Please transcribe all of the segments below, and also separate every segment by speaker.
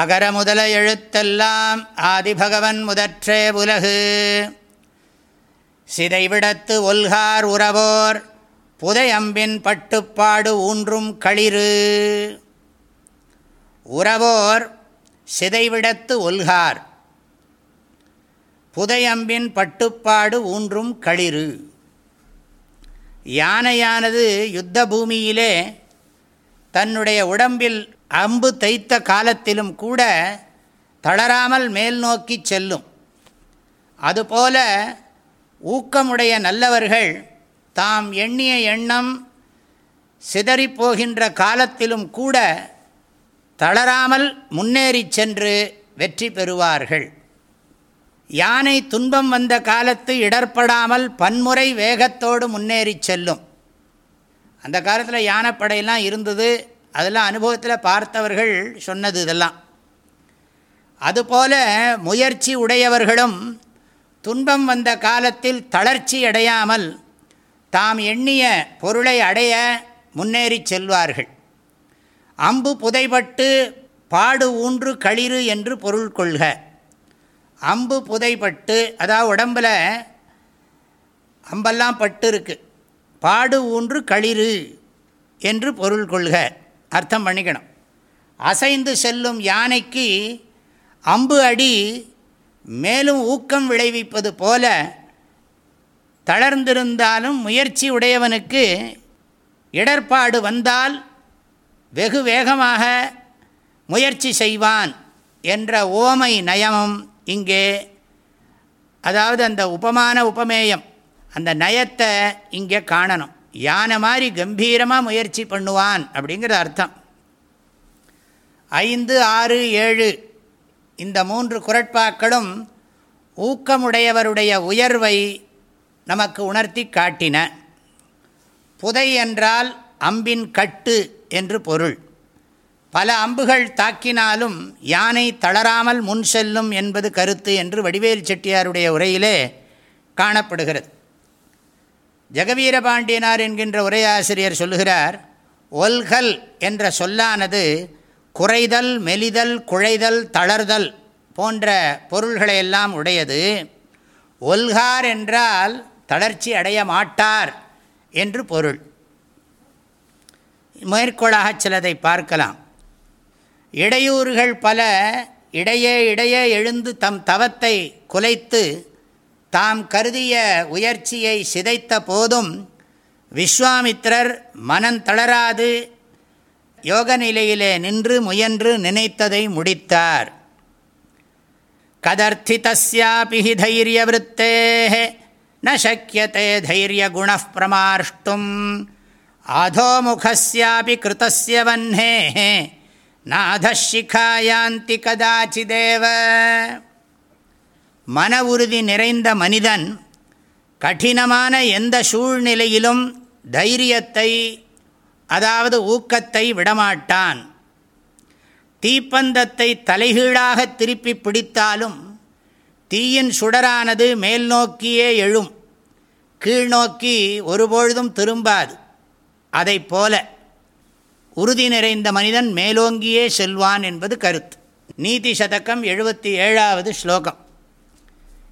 Speaker 1: அகர முதல எழுத்தெல்லாம் ஆதிபகவன் முதற்றே உலகு சிதைவிடத்து ஒல்கார் உறவோர் புதையம்பின் பட்டுப்பாடு ஊன்றும் களிறு உறவோர் சிதைவிடத்து ஒல்கார் புதையம்பின் பட்டுப்பாடு ஊன்றும் களிறு யானையானது யுத்த பூமியிலே தன்னுடைய உடம்பில் அம்பு தைத்த காலத்திலும் கூட தளராமல் மேல் நோக்கி செல்லும் அதுபோல ஊக்கமுடைய நல்லவர்கள் தாம் எண்ணிய எண்ணம் சிதறிப்போகின்ற காலத்திலும் கூட தளராமல் முன்னேறி சென்று வெற்றி பெறுவார்கள் யானை துன்பம் வந்த காலத்து இடர்படாமல் பன்முறை வேகத்தோடு முன்னேறி செல்லும் அந்த காலத்தில் யானைப்படையெல்லாம் இருந்தது அதெல்லாம் அனுபவத்தில் பார்த்தவர்கள் சொன்னது இதெல்லாம் அதுபோல முயற்சி உடையவர்களும் துன்பம் வந்த காலத்தில் தளர்ச்சி அடையாமல் தாம் எண்ணிய பொருளை அடைய முன்னேறி செல்வார்கள் அம்பு புதைபட்டு பாடு ஊன்று களிறு என்று பொருள் கொள்க அம்பு புதைபட்டு அதாவது உடம்பில் அம்பெல்லாம் பட்டு இருக்கு பாடு ஊன்று களிறு என்று பொருள் கொள்க அர்த்தம் பண்ணிக்கணும் அசைந்து செல்லும் யானைக்கு அம்பு அடி மேலும் ஊக்கம் விளைவிப்பது போல தளர்ந்திருந்தாலும் முயற்சி உடையவனுக்கு இடர்பாடு வந்தால் வெகு வேகமாக முயற்சி செய்வான் என்ற ஓமை நயமும் இங்கே அதாவது அந்த உபமான உபமேயம் அந்த நயத்தை இங்கே காணணும் யானை மாதிரி கம்பீரமாக முயற்சி பண்ணுவான் அப்படிங்கிற அர்த்தம் ஐந்து ஆறு ஏழு இந்த மூன்று குரட்பாக்களும் ஊக்கமுடையவருடைய உயர்வை நமக்கு உணர்த்தி காட்டின புதை என்றால் அம்பின் கட்டு என்று பொருள் பல அம்புகள் தாக்கினாலும் யானை தளராமல் முன் செல்லும் என்பது கருத்து என்று வடிவேல் செட்டியாருடைய உரையிலே காணப்படுகிறது ஜெகவீரபாண்டியனார் என்கின்ற உரையாசிரியர் சொல்லுகிறார் ஒல்கல் என்ற சொல்லானது குறைதல் மெலிதல் குழைதல் தளர்தல் போன்ற பொருள்களை எல்லாம் உடையது ஒல்கார் என்றால் தளர்ச்சி அடைய மாட்டார் என்று பொருள் மேற்கோளாக சிலதை பார்க்கலாம் இடையூறுகள் பல இடையே இடையே எழுந்து தம் தவத்தை குலைத்து தாம் கருதிய உயர்ச்சியை சிதைத்த போதும் விஸ்வாமித்ரர் மனம் தளராது யோக நிலையிலே நின்று முயன்று நினைத்ததை முடித்தார் தைரிய தைரியவருத்தே ந சக்கியத்தை தைரிய குணப்பிரமாஷ்டும் அதோமுகாபி கிருத்தசிய வன்னே நாதஷிகாயாந்தி கதாச்சிதேவ மன உறுதி நிறைந்த மனிதன் கடினமான எந்த சூழ்நிலையிலும் தைரியத்தை அதாவது ஊக்கத்தை விடமாட்டான் தீப்பந்தத்தை தலைகீழாக திருப்பி பிடித்தாலும் தீயின் சுடரானது மேல் நோக்கியே எழும் கீழ்நோக்கி ஒருபொழுதும் திரும்பாது அதை போல உறுதி நிறைந்த மனிதன் மேலோங்கியே செல்வான் என்பது கருத்து நீதி சதக்கம் எழுபத்தி ஏழாவது ஸ்லோகம்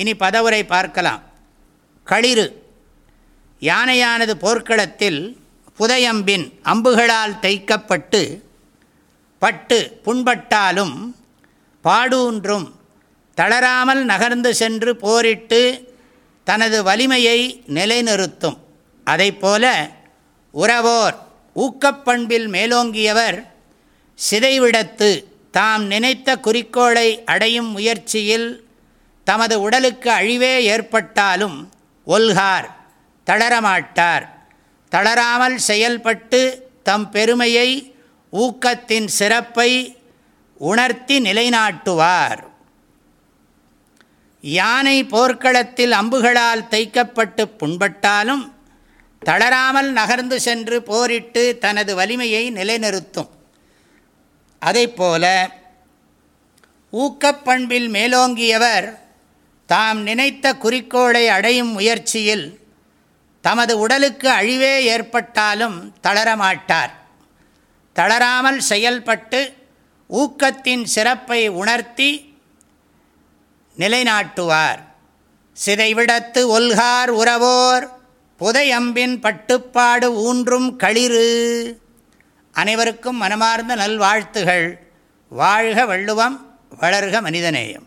Speaker 1: இனி பதவுரை பார்க்கலாம் களிறு யானையானது போர்க்களத்தில் புதையம்பின் அம்புகளால் தைக்கப்பட்டு பட்டு புண்பட்டாலும் பாடூன்றும் தளராமல் நகர்ந்து சென்று போரிட்டு தனது வலிமையை நிலைநிறுத்தும் போல உறவோர் ஊக்கப்பண்பில் மேலோங்கியவர் சிதைவிடத்து தாம் நினைத்த குறிக்கோளை அடையும் முயற்சியில் தமது உடலுக்கு அழிவே ஏற்பட்டாலும் ஒல்கார் தளரமாட்டார் தளராமல் செயல்பட்டு தம் பெருமையை ஊக்கத்தின் சிறப்பை உணர்த்தி நிலைநாட்டுவார் யானை போர்க்களத்தில் அம்புகளால் தைக்கப்பட்டு புண்பட்டாலும் தளராமல் நகர்ந்து சென்று போரிட்டு தனது வலிமையை நிலைநிறுத்தும் அதைப்போல போல ஊக்கப்பண்பில் மேலோங்கியவர் தாம் நினைத்த குறிக்கோளை அடையும் முயற்சியில் தமது உடலுக்கு அழிவே ஏற்பட்டாலும் தளரமாட்டார் தளராமல் செயல்பட்டு ஊக்கத்தின் சிறப்பை உணர்த்தி நிலைநாட்டுவார் சிதைவிடத்து ஒல்கார் உறவோர் புதையம்பின் பட்டுப்பாடு ஊன்றும் களிறு அனைவருக்கும் மனமார்ந்த நல்வாழ்த்துகள் வாழ்க வள்ளுவம் வளர்க மனிதநேயம்